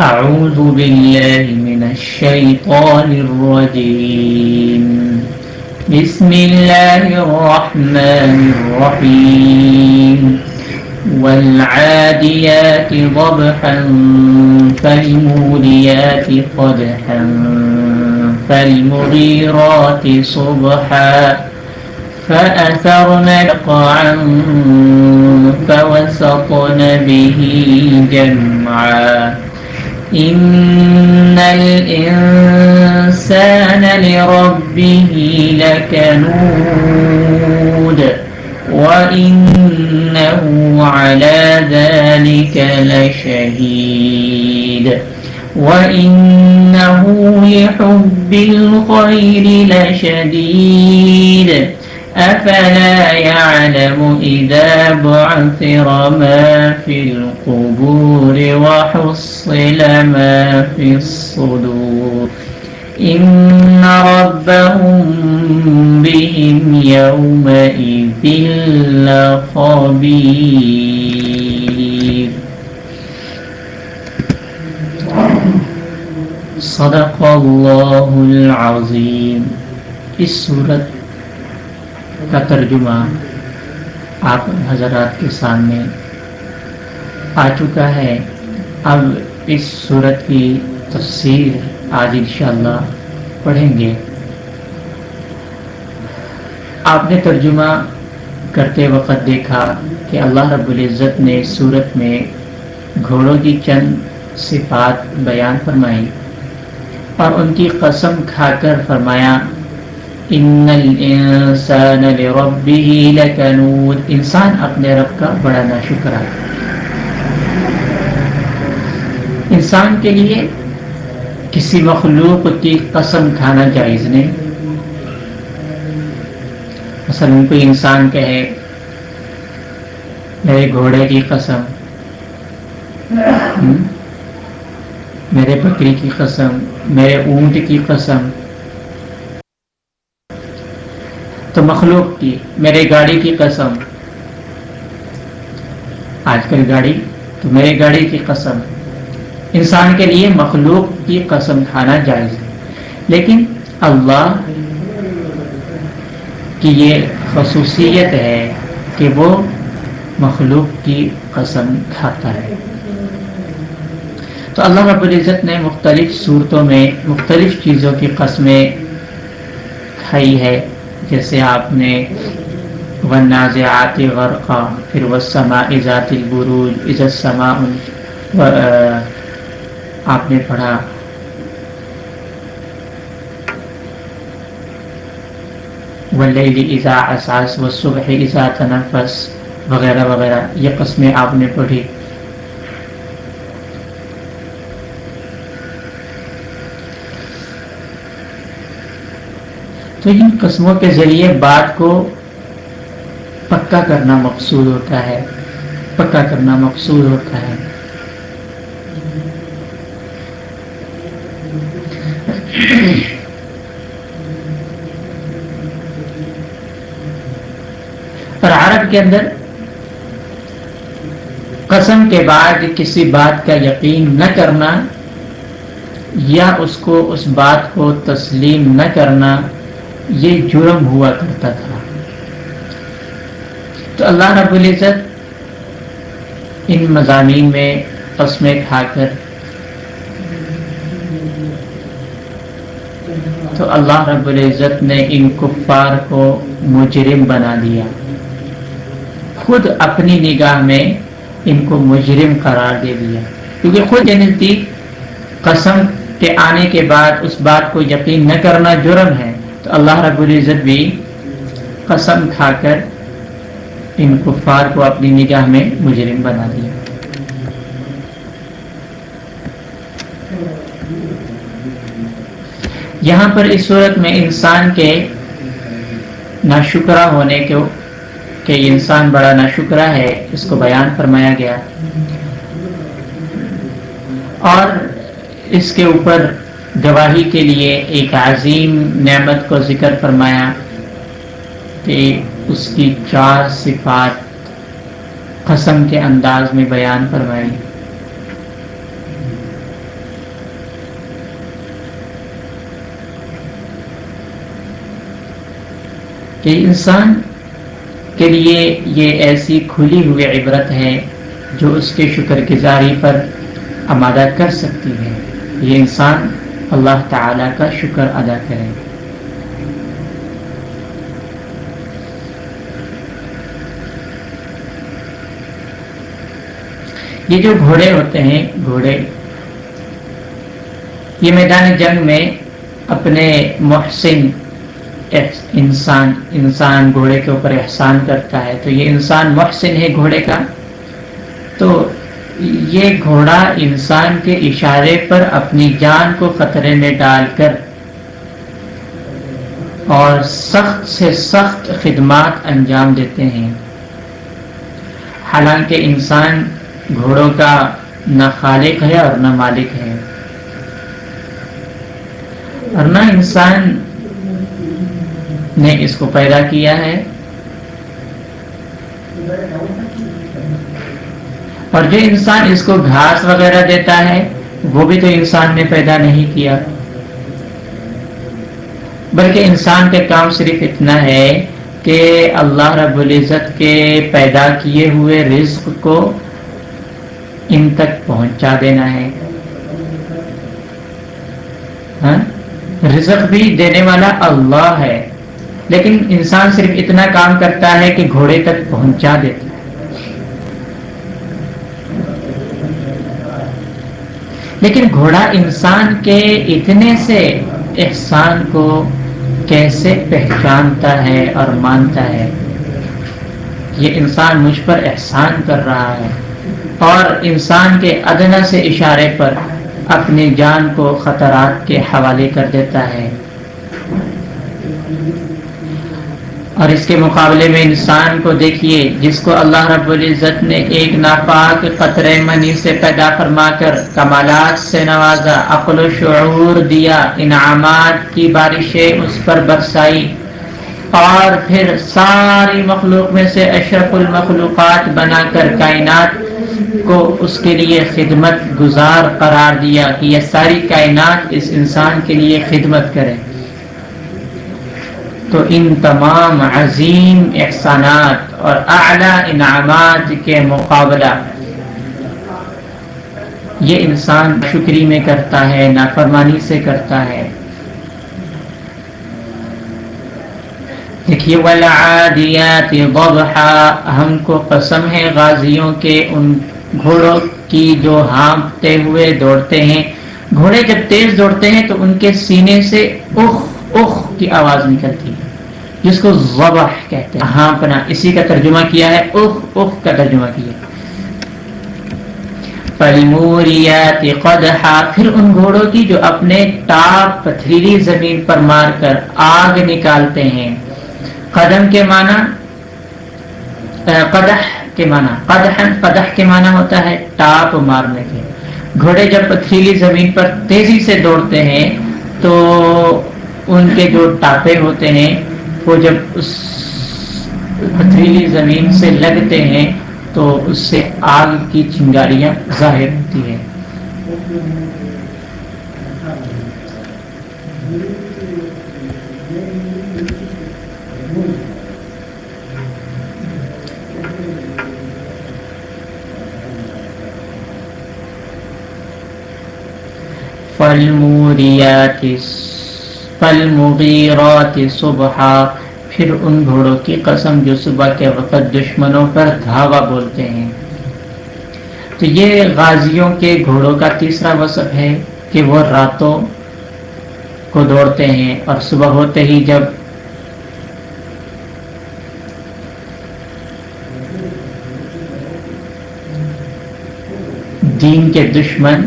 أعوذ بالله من الشيطان الرجيم. بسم الله الرحمن الرحيم. والعاديات ضبحا فالموليات قدحا فالمغيرات صبحا فأثرن قعا فوسطن به جمعا إن الإنسان لربه لكنود وإنه على ذلك لشهيد وإنه لحب الخير لشديد أفلا يعلم إذا بعثر ما في القبور وحصل ما في الصدور إن ربهم بهم يومئذ لخبير. صدق الله العظيم. اس صورت کا ترجمہ آپ حضرات کے سامنے آ چکا ہے۔ اب اس صورت کی تفسیر آج انشاءاللہ پڑھیں گے۔ آپ نے ترجمہ کرتے وقت دیکھا کہ اللہ رب العزت نے صورت میں گھوڑوں کی چند صفات بیان فرمائی اور ان کی قسم کھا کر فرمایا ان الانسان لربه لکنود انسان اپنے رب کا بڑا ناشکر ہے۔ انسان کے لیے کسی مخلوق کی قسم کھانا جائز نہیں۔ مثلا کوئی انسان کہے، میرے گھوڑے کی قسم میرے بکری کی قسم، میرے اونٹ کی قسم تو مخلوق کی، میرے گاڑی کی قسم۔ آج کل گاڑی تو میرے گاڑی کی قسم۔ انسان کے لیے مخلوق کی قسم کھانا جائز ہے۔ لیکن اللہ کی یہ خصوصیت ہے کہ وہ مخلوق کی قسم کھاتا ہے۔ تو اللہ رب العزت نے مختلف صورتوں میں مختلف چیزوں کی قسمیں کھائی ہے۔ جیسے آپ نے ونازعات غرقا، پھر وسما ذات البروج عزت سما آپ نے پڑھا۔ واللیل اذا اساس والصبح اذا تنفس، وغیرہ وغیرہ۔ یہ قسمیں آپ نے پڑھی۔ تو ان قسموں کے ذریعے بات کو پکا کرنا مقصود ہوتا ہے۔ پکا کرنا مقصود ہوتا ہے۔ اور عرب کے اندر قسم کے بعد کسی بات کا یقین نہ کرنا یا اس کو اس بات کو تسلیم نہ کرنا یہ جرم ہوا کرتا تھا۔ تو اللہ رب العزت ان مضامین میں قسمیں کھا کر تو اللہ رب العزت نے ان کفار کو مجرم بنا دیا۔ خود اپنی نگاہ میں ان کو مجرم قرار دے دیا۔ کیونکہ خود یعنی نزدیک قسم کے آنے کے بعد اس بات کو یقین نہ کرنا جرم ہے۔ تو اللہ رب العزت بھی قسم کھا کر ان کفار کو اپنی نگاہ میں مجرم بنا دیا۔ یہاں پر اس صورت میں انسان کے ناشکرہ ہونے کے کہ انسان بڑا ناشکرہ ہے، اس کو بیان فرمایا گیا۔ اور اس کے اوپر گواہی کے لیے ایک عظیم نعمت کو ذکر فرمایا کہ اس کی چار صفات قسم کے انداز میں بیان فرمائی۔ کہ انسان کے لیے یہ ایسی کھلی ہوئی عبرت ہے جو اس کے شکر گزاری پر آمادہ کر سکتی ہے۔ یہ انسان اللہ تعالی کا شکر ادا کرے۔ یہ جو گھوڑے ہوتے ہیں، گھوڑے، یہ میدان جنگ میں اپنے محسن انسان انسان گھوڑے کے اوپر احسان کرتا ہے۔ تو یہ انسان محسن ہے گھوڑے کا۔ تو یہ گھوڑا انسان کے اشارے پر اپنی جان کو خطرے میں ڈال کر اور سخت سے سخت خدمات انجام دیتے ہیں۔ حالانکہ انسان گھوڑوں کا نہ خالق ہے اور نہ مالک ہے۔ اور نہ انسان نے اس کو پیدا کیا ہے۔ اور جو انسان اس کو گھاس وغیرہ دیتا ہے، وہ بھی تو انسان نے پیدا نہیں کیا۔ بلکہ انسان کا کام صرف اتنا ہے کہ اللہ رب العزت کے پیدا کیے ہوئے رزق کو ان تک پہنچا دینا ہے۔ ہاں؟ رزق بھی دینے والا اللہ ہے، لیکن انسان صرف اتنا کام کرتا ہے کہ گھوڑے تک پہنچا دیتا لیکن گھوڑا انسان کے اتنے سے احسان کو کیسے پہچانتا ہے اور مانتا ہے؟ یہ انسان مجھ پر احسان کر رہا ہے اور انسان کے ادنا سے اشارے پر اپنی جان کو خطرات کے حوالے کر دیتا ہے۔ اور اس کے مقابلے میں انسان کو دیکھیے، جس کو اللہ رب العزت نے ایک ناپاک قطر منی سے پیدا فرما کر کمالات سے نوازا، عقل و شعور دیا، انعامات کی بارشیں اس پر برسائی۔ اور پھر ساری مخلوق میں سے اشرف المخلوقات بنا کر کائنات کو اس کے لیے خدمت گزار قرار دیا کہ یہ ساری کائنات اس انسان کے لیے خدمت کرے۔ تو ان تمام عظیم احسانات اور اعلی انعامات کے مقابلہ یہ انسان شکری میں کرتا ہے، نافرمانی سے کرتا ہے۔ دیکھیے ولادیات ہم کو قسم ہے غازیوں کے ان گھوڑوں کی جو ہانپتے ہوئے دوڑتے ہیں۔ گھوڑے جب تیز دوڑتے ہیں تو ان کے سینے سے اخ اخ کی آواز نکلتی ہے، جس کو ضبح کہتے ہیں۔ ہاں پنا اسی کا ترجمہ کیا ہے۔ اخ اخ کا ترجمہ کیا۔ فالموریات قدحا، پھر ان گھوڑوں کی جو اپنے ٹاپ پتھریلی زمین پر مار کر آگ نکالتے ہیں۔ قدم کے معنی قدح کے معنی۔ قدح قدح کے معنی ہوتا ہے ٹاپ مارنے کے۔ گھوڑے جب پتھریلی زمین پر تیزی سے دوڑتے ہیں، تو ان کے جو ٹاپے ہوتے ہیں، وہ جب اس پتھریلی زمین سے لگتے ہیں، تو اس سے آگ کی چنگاریاں ظاہر ہوتی ہیں۔ فالموریات فالمغیرات صبحا، پھر ان گھوڑوں کی قسم جو صبح کے وقت دشمنوں پر دھاوا بولتے ہیں۔ تو یہ غازیوں کے گھوڑوں کا تیسرا وصف ہے کہ وہ راتوں کو دوڑتے ہیں اور صبح ہوتے ہی جب دین کے دشمن،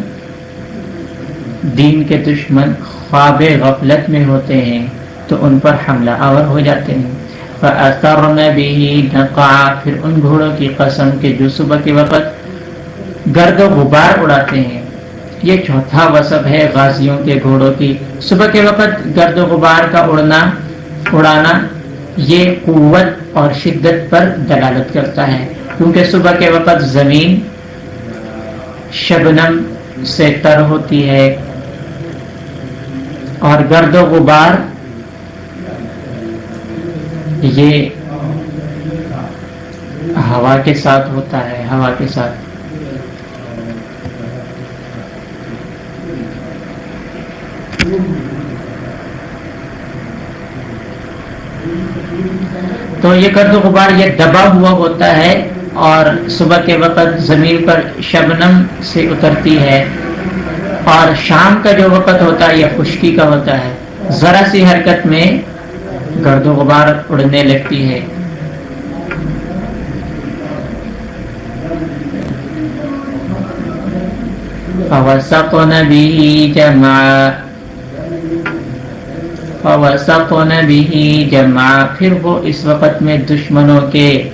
دین کے دشمن خواب غفلت میں ہوتے ہیں، تو ان پر حملہ آور ہو جاتے ہیں۔ پھر ان گھوڑوں کی قسم کے جو صبح کے وقت گرد و غبار اڑاتے ہیں۔ یہ چوتھا وصف ہے غازیوں کے گھوڑوں کی۔ صبح کے وقت گرد و غبار کا اڑنا، اڑانا، یہ قوت اور شدت پر دلالت کرتا ہے۔ کیونکہ صبح کے وقت زمین شبنم سے تر ہوتی ہے اور گرد و غبار یہ ہوا کے ساتھ ہوتا ہے، ہوا کے ساتھ۔ تو یہ کرد و غبار یہ دبا ہوا ہوتا ہے اور صبح کے وقت زمین پر شبنم سے اترتی ہے۔ اور شام کا جو وقت ہوتا ہے، یہ خشکی کا ہوتا ہے۔ ذرا سی حرکت میں گرد و غبار اڑنے لگتی ہے۔ جمع پھر وہ اس وقت میں دشمنوں کے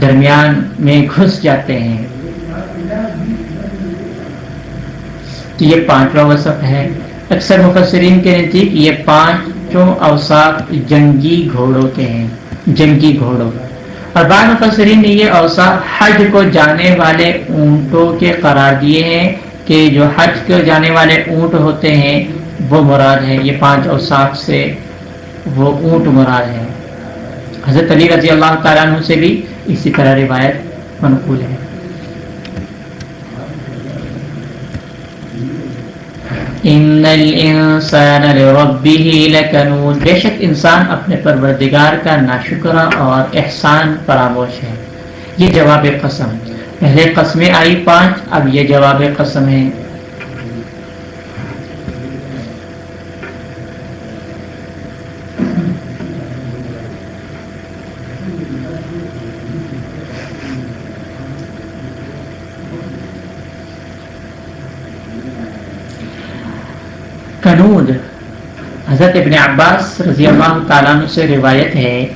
درمیان میں گھس جاتے ہیں۔ تو یہ پانچواں وصف ہے۔ اکثر مفسرین کے نزدیک جی یہ پانچوں اوساف جنگی گھوڑوں کے ہیں، جنگی گھوڑوں۔ اور بعض مفسرین نے یہ اوساف حج کو جانے والے اونٹوں کے قرار دیے ہیں کہ جو حج کو جانے والے اونٹ ہوتے ہیں، وہ مراد ہے یہ پانچ اوساف سے وہ اونٹ مراد ہے حضرت علی رضی اللہ تعالیٰ عنہ سے بھی اسی طرح روایت منقول ہے۔ ان الانسان لربه لکنود بے شک انسان اپنے پروردگار کا ناشکرہ اور احسان فراموش ہے۔ یہ جواب قسم۔ پہلے قسمیں آئی پانچ، اب یہ جواب قسم ہے کنود حضرت ابن عباس رضی اللہ تعالیٰ عنہ سے روایت ہے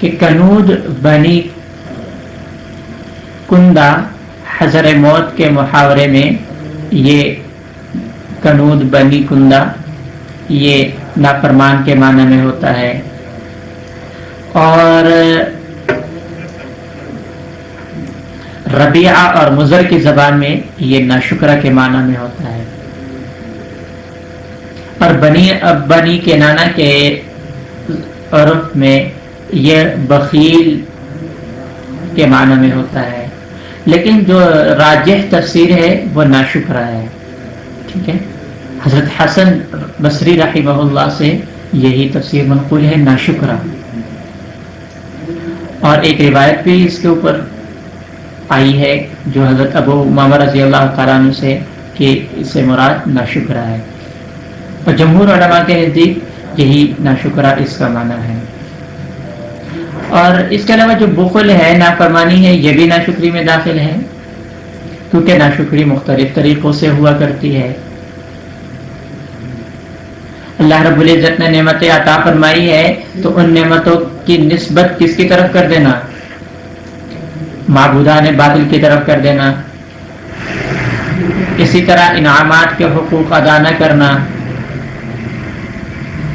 کہ کنود بنی کندہ حضر موت کے محاورے میں یہ کنود بنی کندہ یہ ناپرمان کے معنی میں ہوتا ہے۔ اور ربیعہ اور مضر کی زبان میں یہ ناشکرہ کے معنی میں ہوتا ہے۔ اور بنی بنی کے نانا کے عرف میں یہ بخیل کے معنی میں ہوتا ہے۔ لیکن جو راجح تفسیر ہے وہ ناشکرا ہے۔ ٹھیک ہے؟ حضرت حسن بصری رحمہ اللہ سے یہی تفسیر منقول ہے ناشکرا اور ایک روایت بھی اس کے اوپر آئی ہے جو حضرت ابو ماما رضی اللہ تعالیٰ سے کہ اس سے مراد ناشکرا ہے۔ اور جمہور علماء کے نزدیک یہی ناشکرہ اس کا معنی ہے۔ اور اس کے علاوہ جو بخل ہے، نافرمانی ہے، یہ بھی ناشکری میں داخل ہے۔ کیونکہ ناشکری مختلف طریقوں سے ہوا کرتی ہے۔ اللہ رب العزت نے نعمت عطا فرمائی ہے، تو ان نعمتوں کی نسبت کس کی طرف کر دینا؟ معبودہ نے بادل کی طرف کر دینا۔ اسی طرح انعامات کے حقوق ادا نہ کرنا۔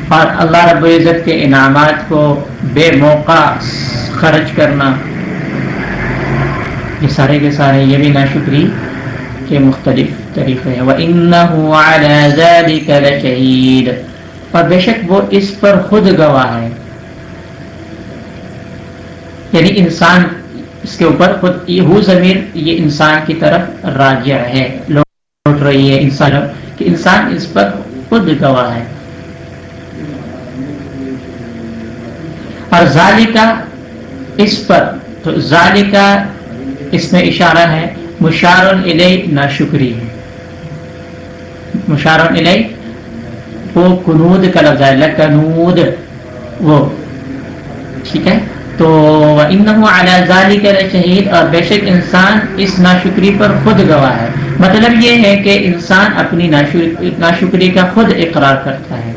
اور اللہ رب العزت کے انعامات کو بے موقع خرچ کرنا۔ یہ سارے کے سارے یہ بھی ناشکری کے مختلف طریقے ہیں۔ اور بے شک وہ اس پر خود گواہ ہے۔ یعنی انسان اس کے اوپر خود یہ ضمیر یہ انسان کی طرف راجع ہے۔ لوٹ رہی ہے انسان۔ کہ انسان اس پر خود گواہ ہے۔ اور ذالکہ اس پر، تو ذالکہ اس میں اشارہ ہے مشار علیہ ناشکری۔ ہے مشار علیہ وہ کنود کا لفظ ہے، لکنود، وہ۔ ٹھیک ہے؟ تو شہید اور بے شک انسان اس ناشکری پر خود گواہ ہے مطلب یہ ہے کہ انسان اپنی ناشکری کا خود اقرار کرتا ہے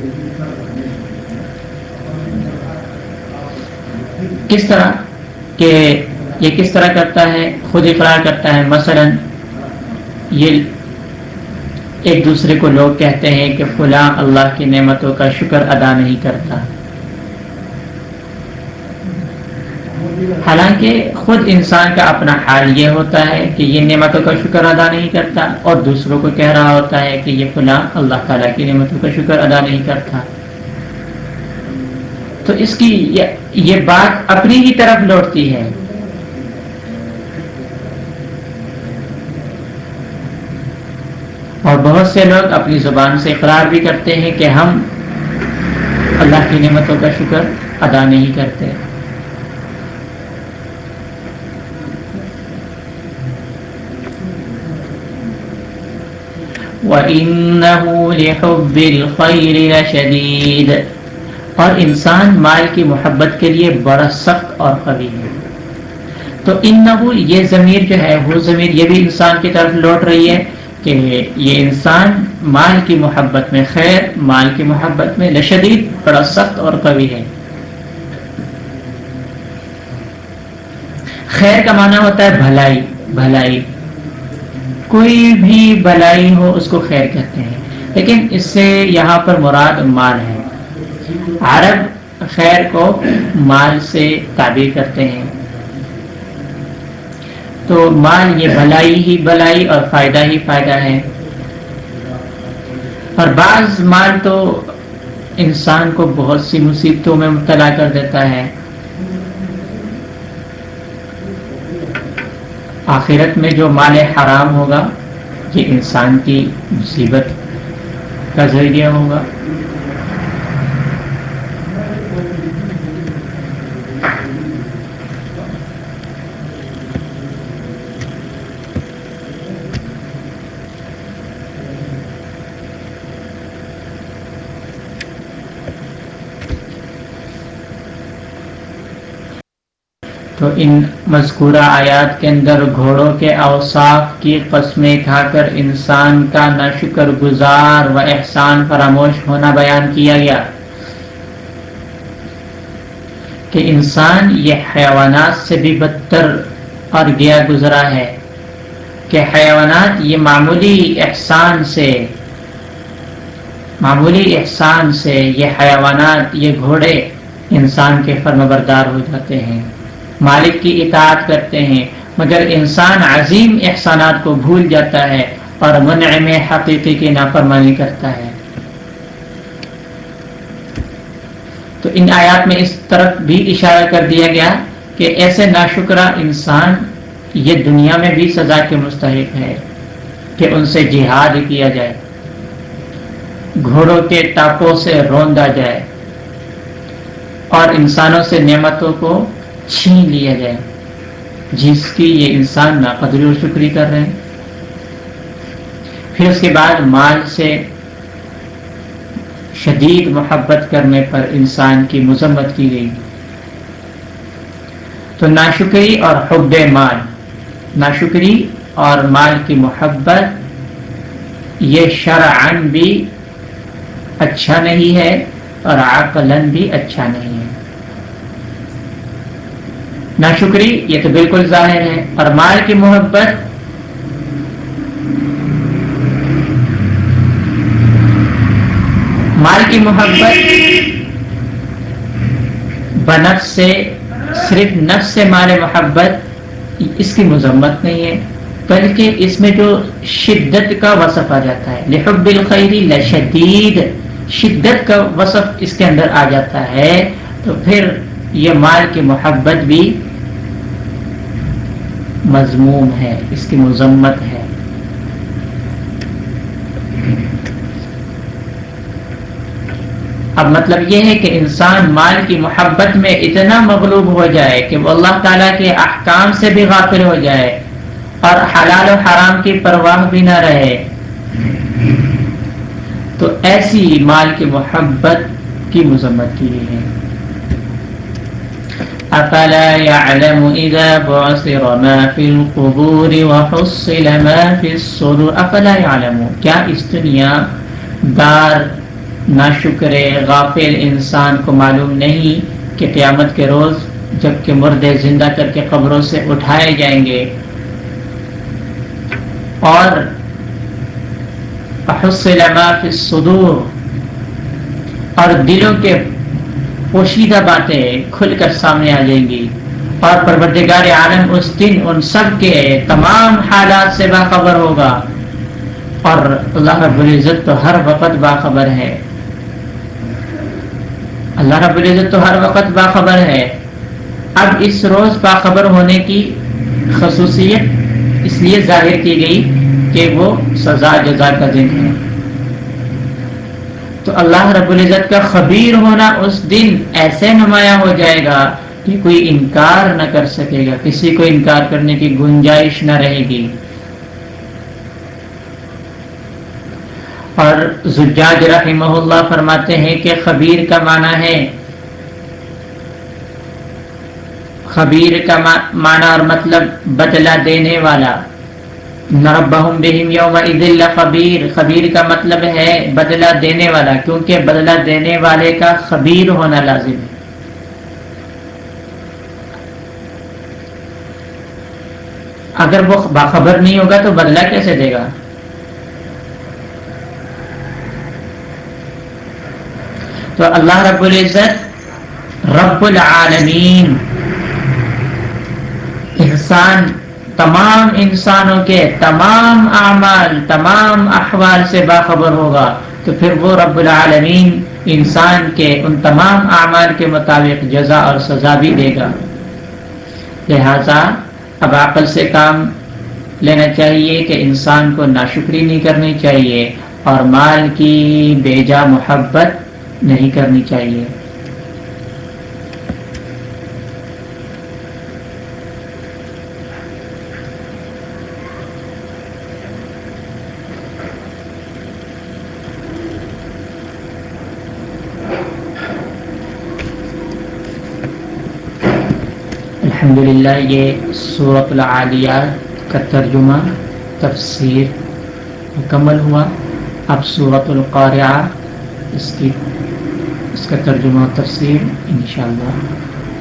کس طرح کہ یہ کس طرح کرتا ہے، خود اقرار کرتا ہے؟ مثلا یہ ایک دوسرے کو لوگ کہتے ہیں کہ فلاں اللہ کی نعمتوں کا شکر ادا نہیں کرتا۔ حالانکہ خود انسان کا اپنا حال یہ ہوتا ہے کہ یہ نعمتوں کا شکر ادا نہیں کرتا اور دوسروں کو کہہ رہا ہوتا ہے کہ یہ فلاں اللہ تعالیٰ کی نعمتوں کا شکر ادا نہیں کرتا۔ تو اس کی یہ بات اپنی ہی طرف لوٹتی ہے۔ اور بہت سے لوگ اپنی زبان سے اقرار بھی کرتے ہیں کہ ہم اللہ کی نعمتوں کا شکر ادا نہیں کرتے۔ وَإِنَّهُ لِحُبِّ الْخَيْرِ لَشَدِيدٌ۔ اور انسان مال کی محبت کے لیے بڑا سخت اور قوی ہے۔ تو ان یہ ضمیر جو ہے، وہ ضمیر یہ بھی انسان کی طرف لوٹ رہی ہے کہ یہ انسان مال کی محبت میں خیر، مال کی محبت میں لشدید بڑا سخت اور قوی ہے۔ خیر کا معنی ہوتا ہے بھلائی بھلائی۔ کوئی بھی بھلائی ہو، اس کو خیر کہتے ہیں۔ لیکن اس سے یہاں پر مراد مال ہے۔ عرب خیر کو مال سے تعبیر کرتے ہیں۔ تو مال یہ بھلائی ہی بھلائی اور فائدہ ہی فائدہ ہے۔ اور بعض مال تو انسان کو بہت سی مصیبتوں میں مبتلا کر دیتا ہے۔ آخرت میں جو مال حرام ہوگا، یہ انسان کی مصیبت کا ذریعہ ہوگا۔ تو ان مذکورہ آیات کے اندر گھوڑوں کے اوصاف کی قسمیں کھا کر انسان کا نہ شکر گزار و احسان فراموش ہونا بیان کیا گیا۔ کہ انسان یہ حیوانات سے بھی بدتر اور گیا گزرا ہے۔ کہ حیوانات یہ معمولی احسان سے، معمولی احسان سے یہ حیوانات، یہ گھوڑے انسان کے فرم بردار ہو جاتے ہیں۔ مالک کی اطاعت کرتے ہیں، مگر انسان عظیم احسانات کو بھول جاتا ہے اور منعم حقیقی کی نافرمانی کرتا ہے۔ تو ان آیات میں اس طرف بھی اشارہ کر دیا گیا کہ ایسے ناشکرہ انسان یہ دنیا میں بھی سزا کے مستحق ہے کہ ان سے جہاد کیا جائے۔ گھوڑوں کے ٹاپوں سے روندا جائے اور انسانوں سے نعمتوں کو چھین لیا جائے جس کی یہ انسان ناقدری اور شکری کر رہے ہیں۔ پھر اس کے بعد مال سے شدید محبت کرنے پر انسان کی مذمت کی گئی۔ تو ناشکری اور حب مال، ناشکری اور مال کی محبت، یہ شرعن بھی اچھا نہیں ہے اور عقلن بھی اچھا نہیں ہے۔ ناشکری یہ تو بالکل ظاہر ہے، اور مال کی محبت مال کی محبت بنفس سے، صرف نفس سے مال محبت، اس کی مذمت نہیں ہے، بلکہ اس میں جو شدت کا وصف آ جاتا ہے، لحب الخیری لشدید شدت کا وصف اس کے اندر آ جاتا ہے، تو پھر یہ مال کی محبت بھی مضموم ہے، اس کی مذمت ہے۔ اب مطلب یہ ہے کہ انسان مال کی محبت میں اتنا مغلوب ہو جائے کہ وہ اللہ تعالیٰ کے احکام سے بھی غافل ہو جائے اور حلال و حرام کی پرواہ بھی نہ رہے۔ تو ایسی مال کی محبت کی مذمت کی ہے۔ افلا يعلم اذا بعثر ما في القبور وحصل ما في الصدور؟ افلا يعلم. کیا اس دنیا دار ناشکر غافل انسان کو معلوم نہیں کہ قیامت کے روز جبکہ مردے زندہ کر کے قبروں سے اٹھائے جائیں گے؟ اور حصل ما في الصدور اور دلوں کے پوشیدہ باتیں کھل کر سامنے آ جائیں گی۔ اور پروردگار عالم اس دن ان سب کے تمام حالات سے باخبر ہوگا۔ اور اللہ رب العزت تو ہر وقت باخبر ہے۔ اللہ رب العزت تو ہر وقت باخبر ہے۔ اب اس روز باخبر ہونے کی خصوصیت اس لیے ظاہر کی گئی کہ وہ سزا جزا کا دن ہے۔ تو اللہ رب العزت کا خبیر ہونا اس دن ایسے نمایاں ہو جائے گا کہ کوئی انکار نہ کر سکے گا، کسی کو انکار کرنے کی گنجائش نہ رہے گی۔ اور زجاج رحمہ اللہ فرماتے ہیں کہ خبیر کا معنی ہے، خبیر کا معنی اور مطلب بدلہ دینے والا۔ نربہم بہم یوم عید خبیر خبیر کا مطلب ہے بدلہ دینے والا، کیونکہ بدلہ دینے والے کا خبیر ہونا لازم ہے۔ اگر وہ باخبر نہیں ہوگا تو بدلہ کیسے دے گا؟ تو اللہ رب العزت رب العالمین انسان تمام انسانوں کے تمام اعمال، تمام احوال سے باخبر ہوگا، تو پھر وہ رب العالمین انسان کے ان تمام اعمال کے مطابق جزا اور سزا بھی دے گا۔ لہذا اب عقل سے کام لینا چاہیے کہ انسان کو ناشکری نہیں کرنی چاہیے اور مال کی بیجا محبت نہیں کرنی چاہیے۔ الحمدللہ یہ صورت العالیات کا ترجمہ، تفسیر مکمل ہوا۔ اب صورت القارعہ، اس کی، اس کا ترجمہ تفسیر انشاءاللہ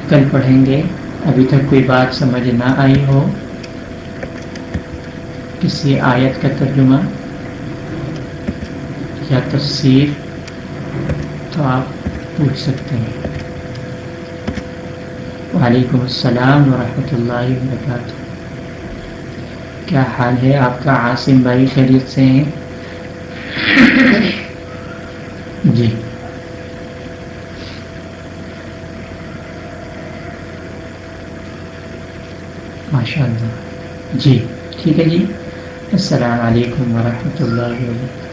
کل پڑھیں گے۔ ابھی تک کوئی بات سمجھ نہ آئی ہو، کسی آیت کا ترجمہ یا تفسیر، تو آپ پوچھ سکتے ہیں۔ وعلیکم السلام ورحمۃ اللہ وبرکاتہ۔ کیا حال ہے آپ کا عاصم بھائی خیریت سے ہیں؟ جی۔ ماشاء اللہ جی ٹھیک ہے جی۔ السلام علیکم ورحمۃ اللہ وبرکاتہ۔